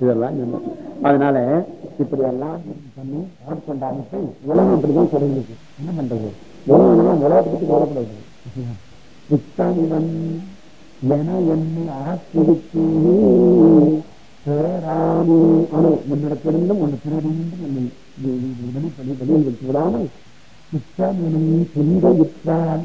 இதெல்லாம் சொன்னோம் அதனால இப்படி எல்லாம் பண்ணி ஆட்கொண்ட அமைப்பு உலகம் இப்படிதான் சொல்லிருக்கு என்ன பண்றது? உலகம் உலகத்துக்கு கவலைப்படாது புத்தனிடம் என என்னை ஆக்கிருக்கு பேராமி அணு முன்னிடத்திலிருந்தும் ஒன்று பிறரிலிருந்தும் என்னை வெளிப்படி வெளியில் விட்டு விடாமல் புத்தமெனும் துன்ப விற்றால்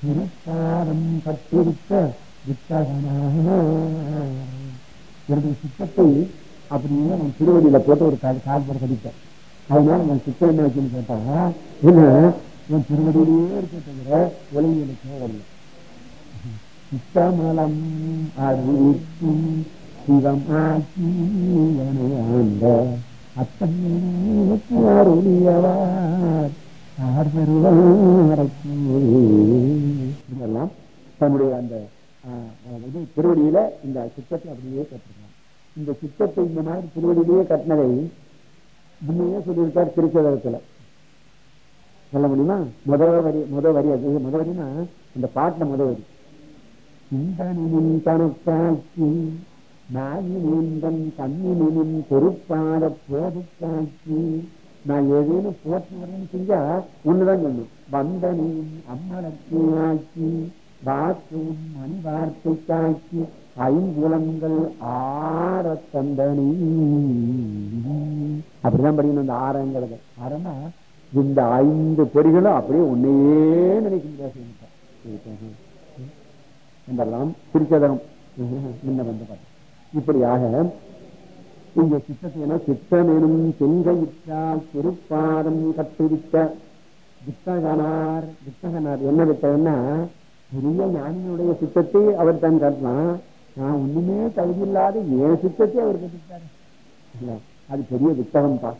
திருப்பாரம் கட்டிருக்க வித்தகனாக என்னுடைய சித்தத்தை அப்படின்னு நான் திருவடியில போட்டு ஒரு கால் கால் கடிப்பேன் அதனால நான் சித்தம் என்ன வச்சுன்னு கேட்டா என்ன என் திருவடியிலேயே இருக்க தவிர வரல சித்தமலம் அறிவித்து சிவம் ஆக்கி ஆண்ட அத்தன்மையார் இதெல்லாம் தன்னுடைய அந்த ஆஹ், திருவடியில இந்த சித்தத்தை அப்படியே கற்றுக்கலாம் இந்த சித்தத்தை இந்த மாதிரி திருவடியிலேயே கட்டினதை முன்னையே சொல்லியிருக்கார் திருச்சதகத்துல சொல்ல முடியுமா? முதல் வரி முதல் வரி அது முதல் வரினா இந்த பாட்டுல முதல் வரி. சிந்தனின் தனக்காட்சி நாயினேந்தன் கண்ணினின் பொறுப்பாத போது நான் ஏதேனும் போட்டு வரேன்னு செஞ்சா ஒண்ணுதான் சொல்லணும் வந்தனின் அம்மலத்தை ஆக்கி வாக்கும் மணி வார்த்தை காட்சி ஐம்புலங்கள் ஆற தந்தனி அப்படிதான் படிக்கணும் அந்த ஆறங்கிறது ஆறனா இந்த ஐந்து பொறிகளும் அப்படியே ஒன்னையே நினைக்க என்றெல்லாம் திருச்சதகம். முன்ன வந்து இப்படியாக இங்க சித்தத்தை என சித்தம் திருப்பாதம் கற்றுவித்த வித்தகனார் வித்தகனார் என்ன விட்டதுன்னா பெரிய ஞானியினுடைய சித்தத்தை அவர் தான் காட்டலாம் நான் ஒண்ணுமே தகுதி இல்லாத என் சித்தத்தை அவர் கட்டிட்டாரு அது பெரிய புத்தகம் பா.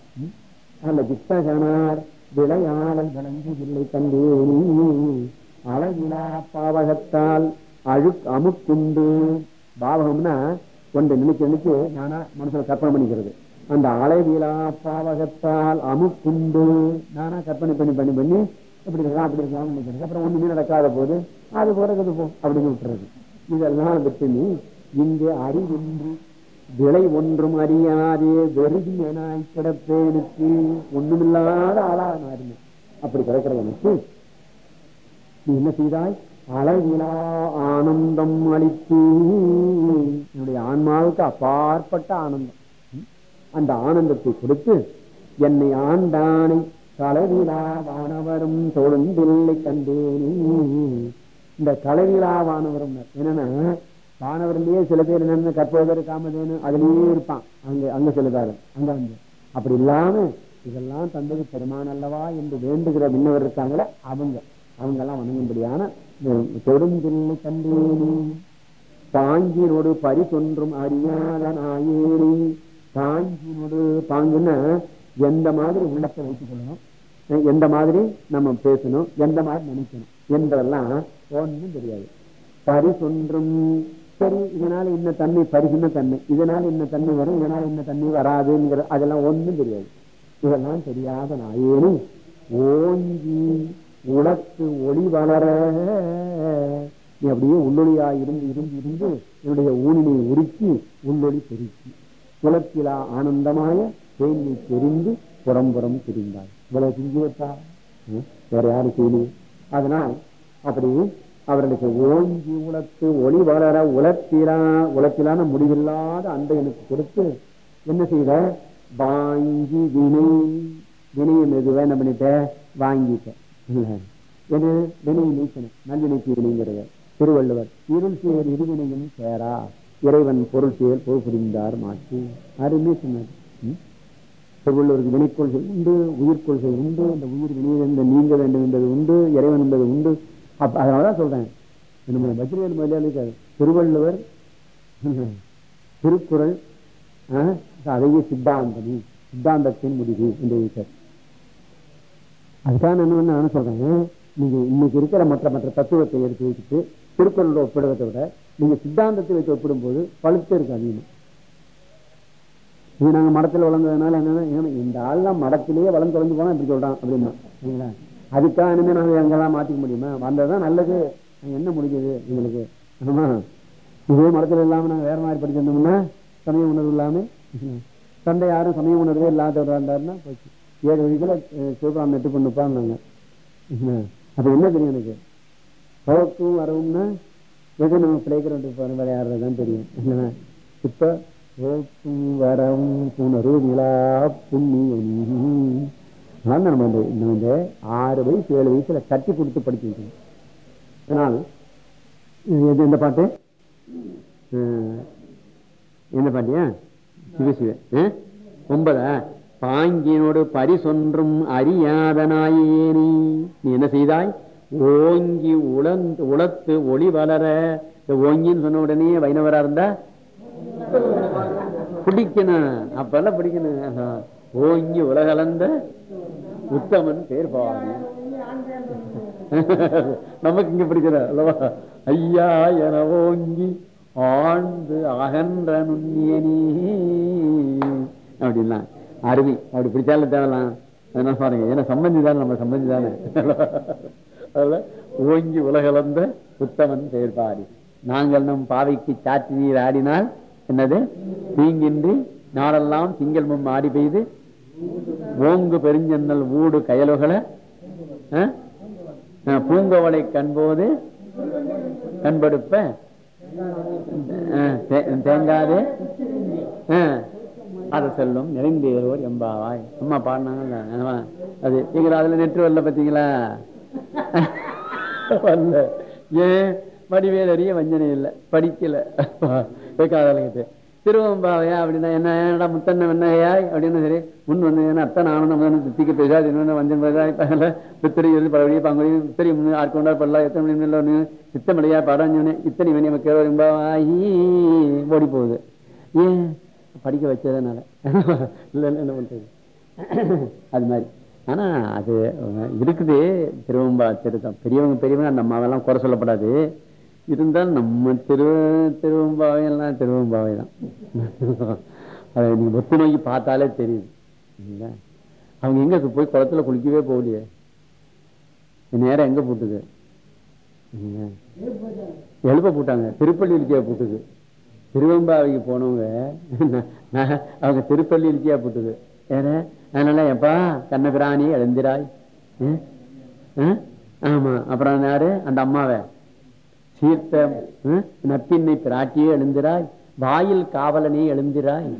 அந்த புத்தகனார் விளையாடல் விளங்குதில்லை கண்டேனி அளவிலா பாவகத்தால் அழு அமுக்குண்டு. பாவகம்னா ஒன்றை நினைச்சு நினைச்சு நானா மனசுல கற்பனை பண்ணிக்கிறது. அந்த அளவிலா பாவகத்தால் அமுக்குண்டு. நானா கற்பனை பண்ணி பண்ணி பண்ணி இப்படி இருக்கலாம் அப்படி இருக்கலாம் நினைக்கிறது அப்புறம் ஒண்ணுமே நடக்காத போது அது போறது போ அப்படின்னு விட்டுறது. இதெல்லாம் விட்டு நீ இங்கு அறிவின்றி விலை ஒன்றும் அறியாதே வெறுதி எனாய் கிடப்பேனுக்கு ஒண்ணுமில்லாத ஆளா அப்படி கிடக்கிறவனுக்கு நீ என்ன செய்தாய்? அளவிலா ஆனந்தம் அளித்து. என்னுடைய ஆன்மாவுக்கு அப்பாற்பட்ட ஆனந்தம். அந்த ஆனந்தத்தை கொடுத்து என்னை ஆண்டானை களவிலா வானவரும் தொழுந்தில்லை கண்டேனே. இந்த களவிலா வானவரும் என்னன்னா வானவர்லயே சில பேர் என்னென்ன கற்பவர் காமதேனு அதுலயே இருப்பான். அங்க அங்க சிலதாரு அங்க வந்து அப்படி இல்லாம இதெல்லாம் தந்தது பெருமான் அல்லவா என்று வேண்டுகிற விண்ணவர் இருக்காங்களே அவங்க. அவங்க எல்லாம் வணங்கும்படியான தொடுந்தில்லை கண்டேனே. பாங்கினோடு பரிசொன்றும் அறியாத நாயேனே பாங்கினோடு பாங்குன்னா எந்த மாதிரி உள்ளத்தை வைத்துக் கொள்ளணும் எந்த மாதிரி நம்ம பேசணும் எந்த மாதிரி நினைக்கணும் என்பதெல்லாம் ஒண்ணும் தெரியாது. பரிசொன்றும். சரி இதனால இன்ன தன்மை பரிசுன்ன தன்மை. இதனால இன்ன தன்மை வரும் இதனால இன்ன தன்மை வராதுங்கிற அதெல்லாம் ஒண்ணும் தெரியாது. இதெல்லாம் தெரியாத நாயேனும் ஓங்கி உலக்கு ஒளி வளர நீ அப்படியே உள்ளொளியா இருந்து இருந்து இருந்து என்னுடைய ஊனினை உருக்கி உள்ளொளி பெருக்கி. குலத்திலா ஆனந்தமாய தேங்கி தெரிந்து புறம்புறம் தெரிந்தாய் இவ்வளவு செஞ்சு வைத்தா வேற யாரும் செய்யலையே. அதனால் அப்படி அவர்களுக்கு ஓங்கி உலத்து ஒளி வளர உலத்திலா உலத்திலான முடிவில்லாத அந்த எனக்கு கொடுத்து என்ன செய்த? வாங்கி வினை வினையை மெதுவா என்ன பண்ணிட்ட? வாங்கிட்டேன் என்ன வினையை நீக்கணும். நல்வினைக்கு வினைங்கிறத திருவள்ளுவர். இருள் சேர் இருவினையும் சேரா. இறைவன் பொருள் செயல் பொருள் புரிந்தார் மாற்றி அருமே சொன்னார். ம்? திருவள்ளுவருக்கு உண்டு உயிர்கொள்கை உண்டு அந்த உயிர் வினையிலிருந்து நீங்க வேண்டும் என்பது உண்டு இறைவன் என்பது உண்டு. அப்ப அதனாலதான் சொல்றேன். நம்ம பத்ரிவேல் முதலியார் திருவள்ளுவர் திருக்குறள் அதையே சித்தாந்தமி சித்தாந்தத்தின் முடிவு என்று இருக்கிறார் அதுக்காக என்ன நானும் சொல்றேன். நீங்க இன்னைக்கு இருக்கிற மற்ற மற்ற தத்துவத்தை எடுத்து வச்சுட்டு திருக்குறளோட ஒப்பிடுவதை விட நீங்க சித்தாந்தத்தை வச்சு ஒப்பிடும்போது பழுத்து இருக்கு அதிகமாக இது நாங்க மடத்தில் வளர்ந்ததுனால என்னன்னா இந்த இந்த ஆள்லாம் மடத்திலேயே வளர்ந்து தொலைஞ்சு போனா இப்படி சொல்றான் அப்படின்னா. சரிங்களா அதுக்காக இனிமே நாங்க எங்கெல்லாம் மாத்திக்க முடியுமா? வந்ததுதான் நல்லது. என்ன முடிஞ்சது எங்களுக்கு ஆமா. இதே மடத்தில் இல்லாம நாங்க வேற மாதிரி படிச்சிருந்தோம்னா சமய உணர்வு இல்லாம. தந்தை யாரும் சமய உணர்வே இல்லாதவரா இருந்தாருன்னா போச்சு. ஏழு வயசுல சிவகாமி எட்டு நாங்க அப்ப என்ன தெரியும் எனக்கு? போக்கும் வரவும்னா எது நம்ம பிளே கிரவுண்ட் விளையாடுறதுதான் தெரியும். என்ன இப்ப போக்கும் வரவும் நிலா புண்ணியம். அதான் நம்ம இந்த நம்ம இந்த ஆறு வயசு ஏழு வயசுல கட்டி கொடுத்து படிக்க வைக்கணும் அதனால் இது எந்த பாட்டு? அஹ், எந்த பாட்டியா? சிவசிவ. சிவ அஹ்? ஒன்பதா? பாங்கினோடு பரிசொன்றும் அறியாதனாயேனி நீ. என்ன செய்தாய்? ஓங்கி உளந்து உளத்து ஒளி வளர ஓங்கின்னு சொன்ன உடனே வைணவரா இருந்தா பிடிக்கணும். அப்பெல்லாம் பிடிக்கணும். ஓங்கி உலகலந்த உத்தமன் பேர் பாவாங்க நமக்கு இங்க பிடிக்கிற அல்லவா? ஐயா என ஓங்கி ஆழ்ந்து அகன்ற நுண்ணியனி அப்படின்லாம். அருவி. அப்படி பிடிச்சாலும் தேவலாம். என்ன பாருங்க ஏன்னா சம்பந்தி தானே நம்ம சம்பந்தி தானே. அதுல ஓங்கி உலகலந்த உத்தமன் செயற்பாடி நாங்கள் நம் பாவைக்கு சாற்றி நீர் ஆடினால் என்னது? தீங்கின்றி நாளெல்லாம் திங்கள் மும் ஆடி பெய்து ஓங்கு பெருஞ்சன்னல் ஊடு கயலுகளை அஹ், பூங்கோவலை கண்போது கண்படுப்ப? தேங்காது? தேங்காதே அதை சொல்லும் நிறைந்தேரோர் எம்பாவாய். அம்மா பாடினாங்கல்ல அது அதுல நெற்று வரல பாத்தீங்களா? வரல. ஏன்? வடிவேலறிய வஞ்சனை இல்லை படிக்கல. காதலுக்கு திருவம்பாவையா அப்படின்னா என்ன என்னடா முத்தன்ன வெண்ணையாய் அப்படின்னு சரி முன் வந்து அத்தன் அத்தனை ஆனந்தம் வந்து தித்திக்க பேசாது இன்னொன்று வஞ்சன் பேசாய் பகல பித்திரி இருந்து பழவழி பங்குடி பித்திரி முன்னு பல்லா எத்தனை மணி ஒன்று சித்தமடையா படஞ்சோன்னு இத்தனை மணி நமக்கு வரும்பாவாயி ஓடி போகுது ஏன்? படிக்க வச்சதுனால. இல்ல என்ன பண்ணுறது அது மாதிரி. ஆனா அது இருக்குது. திருவம்பா திருத்தம். பெரியவங்க பெரியவங்க அந்த அம்மாவெல்லாம் குறை சொல்லப்படாது. இருந்தால் நம்ம திரு திருவம்பாவை எல்லாம் திருவம்பாவை தான். அதை நீங்க ஒத்து நோக்கி பார்த்தாலே தெரியுது. அவங்க எங்க போய் குளத்துல குளிக்கவே போகலையே. நேரம் எங்க போட்டுது? எழுப்ப போட்டாங்க. திருப்பள்ளி போட்டுது. திருவம்பாவைக்கு போனவங்க அவங்க திருப்பள்ளி போட்டுது. ஏன்னா அதனால எப்பா கண்ணபிராணி எழுந்திராய். ஆமா. அப்புறம் யாரு? அந்த அம்மாவை. சீர்த்த ம்? நப்பின்னை பிராட்டியே எழுந்திராய். வாயில் காவலனே எழுந்திராய்.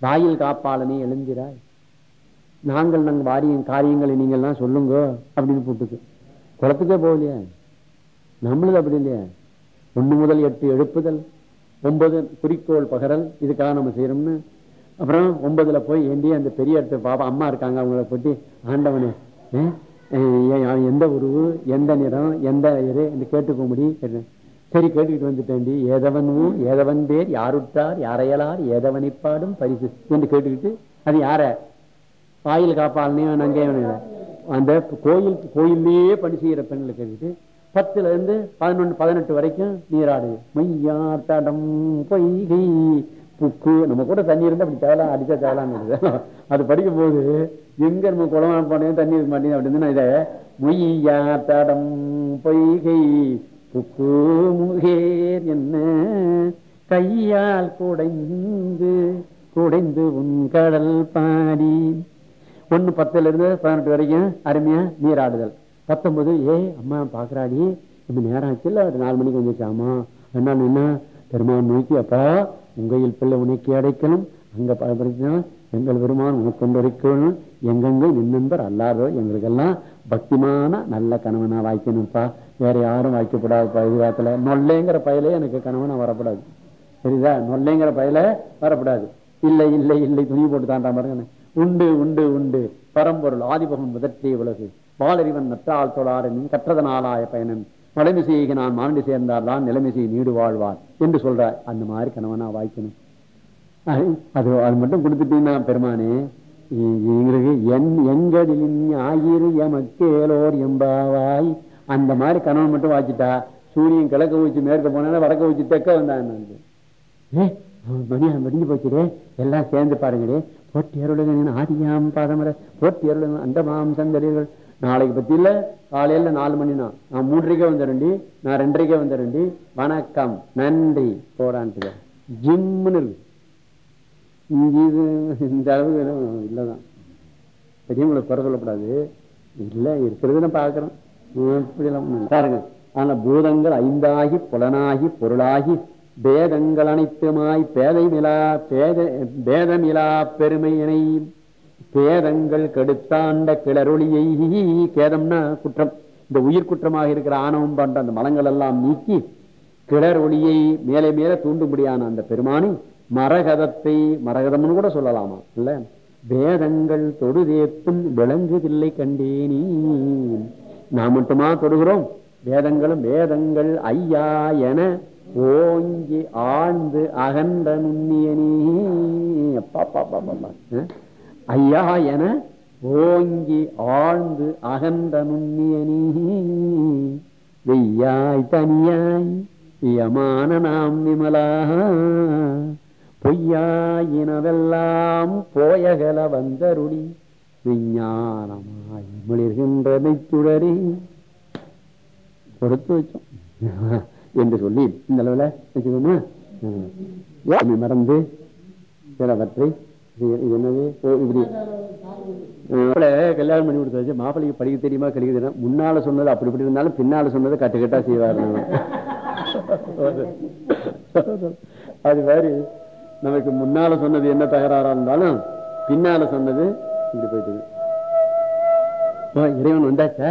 வாயில் காப்பாளனே எழுந்திராய். நாங்கள் நாங்கள் வாரியம் காரியங்களை நீங்கள்லாம் சொல்லுங்க அப்படின்னு போட்டுது குளத்துக்கே போகலையே? நம்மளது அப்படி இல்லையா? ஒண்ணு முதல் எட்டு எழுப்புதல் ஒன்பது குறிக்கோள் பகரல் இதுக்காக நம்ம செய்யறோம்னு. அப்புறம் ஒன்பதுல போய் ஏண்டி அந்த பெரிய இடத்த பாப்பா அம்மா இருக்காங்க அவங்கள போட்டு ஆண்டவனே ஏன், எந்த உருவு எந்த நிறம் எந்த இது என்று கேட்டுக்கும்படி கேட்டேன். சரி கேட்டுக்கிட்டு வந்துட்டேன்டி. ஏதவன் ஏதவன் பேர் யாருட்டார் யாரையலார் ஏதவனைப்பாடும் பரிசு என்று கேட்டுக்கிட்டு அது யார? வாயில் காப்பாளனையும் நங்கையும் அந்த கோயில் கோயிலே பணி செய்யற பெண்களை கேட்டுட்டு பத்துல இருந்து பதினொன்று பதினெட்டு வரைக்கும் நீராடு. மையாத்தாடம் பொய்கை புக்கு நம்ம கூட தண்ணி இருந்தால் அப்படி தேவலாம் அடிச்சா தேவலான்னு அது படிக்கும் போது எங்க நம்ம குளம் போனேன் தண்ணி இருக்க மாட்டேங்குது அப்படின்னு இதை மொய்யா தடம் பொய்கை புக்கு முகேர் என்ன? கையால் குடைந்து குடைந்து உன் கடல் பாடி. ஒண்ணு பத்துல இருந்து பதினெட்டு வரைக்கும் அருமையா நீராடுதல். பத்தொன்பது ஏய் அம்மா பாக்குறாடி இப்ப நேரம் ஆச்சுல்ல ஒரு நாலு மணிக்கு வந்துச்சாமா என்ன என்ன பெருமான் நோக்கி அப்பா உங்கையில் பிள்ளை உனக்கு அடைக்கணும் அங்க படுத்தினா எங்கள் பெருமான் உனக்கு கொண்டு வரைக்கணும் எங்கெங்க அல்லாதோ எங்களுக்கெல்லாம் பக்திமான நல்ல கணவனா வாய்க்கணும்ப்பா. வேற யாரும் வாய்க்கப்படாதுப்பா எதிர்காலத்துல. நொல்லைங்கிற பயலே எனக்கு கணவனா வரப்படாது. சரிதா? நொல்லைங்கிற பயல வரப்படாது. இல்லை இல்லை இல்லை துணி போட்டு தாண்டா பாருங்க. உண்டு உண்டு உண்டு. பரம்பொருள் ஆதிபகம் முதற்றிய உலகு. வாளறிவன் நற்றால் தொழாரனின் கற்றதனாலாய பயனன். மலைமிசையை நான் மாண்டி சேர்ந்தார்தான் நிலைமிசையை நீடு வாழ்வார் என்று சொல்றார். அந்த மாதிரி கணவனா வாய்க்கணும். அது அது மட்டும் கொடுத்துட்டீங்கன்னா பெருமானே எங்களுக்கு என் எங்கடிலின் ஆயிரு எமக்கேலோர் எம்பாவாய். அந்த மாதிரி கணவன் மட்டும் வாச்சிட்டா சூரியன் கிழக்க வச்சு மேற்க போனா வடக்க வச்சு தெக்க வந்தான் ஏ அவன் மணி போச்சுடே எல்லாம் சேர்ந்து பாருங்கடே போட்டி அருளுங்க ஆதியாம் பாதமர போட்டி அருளுங்க அந்த மாம் சந்தடிகள் நாளைக்கு பத்தி இல்ல காலையில நாலு மணினா நான் மூன்றரைக்கே வந்துடுண்டி நான் ரெண்டரைக்கே வந்துடுண்டி வணக்கம் நன்றி போடான்ட்டு ஜிம்முன்னு இருக்கு. இங்க இந்த அளவுக்கு எதுவும் இல்லைதான். பெரியவங்களை குறை சொல்லக்கூடாது. இல்ல இருக்கிறது நான் பாக்குறோம் பாருங்க. ஆனா பூதங்கள் ஐந்தாகி புலனாகி பொருளாகி பேதங்கள் அனைத்துமாய் பேதைமிலா பேத பேதமிலா பெருமையினை பேதங்கள் கெடுத்தாண்ட கிளரொளியை கேதம்னா குற்றம். இந்த உயிர் குற்றமாக இருக்கிற ஆணவம் பண்ற அந்த மலங்கள் எல்லாம் நீக்கி கிளர் ஒளியை மேலே மேலே தூண்டும்படியான அந்த பெருமானை மரகதத்தை மரகதம்னு கூட சொல்லலாமா? இல்ல? வேதங்கள் தொடுதேத்தும் விளங்குதில்லை கண்டேனி. நாம் மட்டுமா தொடுகிறோம்? வேதங்களும் வேதங்கள் ஐயா என ஓங்கி ஆழ்ந்து அகன்ற நுண்ணியனி. அப்பா பாப்பா ஐயா என ஓங்கி ஆழ்ந்து அகன்ற நுண்ணியனி. வெய்யாய் தனியாய் யமான நாம் விமலா. பொய்யாயினவெல்லாம் போயகல வந்தருளி விஞ்ஞானமாய் மிளிர்கின்ற மெய்ச்சுடரே. கொடுத்து வச்சோம். என்று சொல்லி இந்த அளவுல வச்சுக்கோமா. மறந்து சிலவற்றை என்னது? இப்படி. கல்யாணம் பண்ணி கொடுத்தாச்சு. மாப்பிள்ளைக்கு படிக்க தெரியுமா கழிக்க தெரியும்? முன்னால சொன்னது அப்படி இப்படி இருந்தாலும் பின்னால சொன்னது கட்டு கட்டா செய்வார். அது மாதிரி நமக்கு முன்னால சொன்னது என்ன தகராறா இருந்தாலும் பின்னால சொன்னது இப்படி போயிட்டு இறைவன் வந்தாச்சா?